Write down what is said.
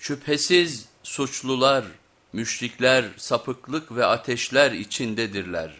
Şüphesiz suçlular, müşrikler sapıklık ve ateşler içindedirler.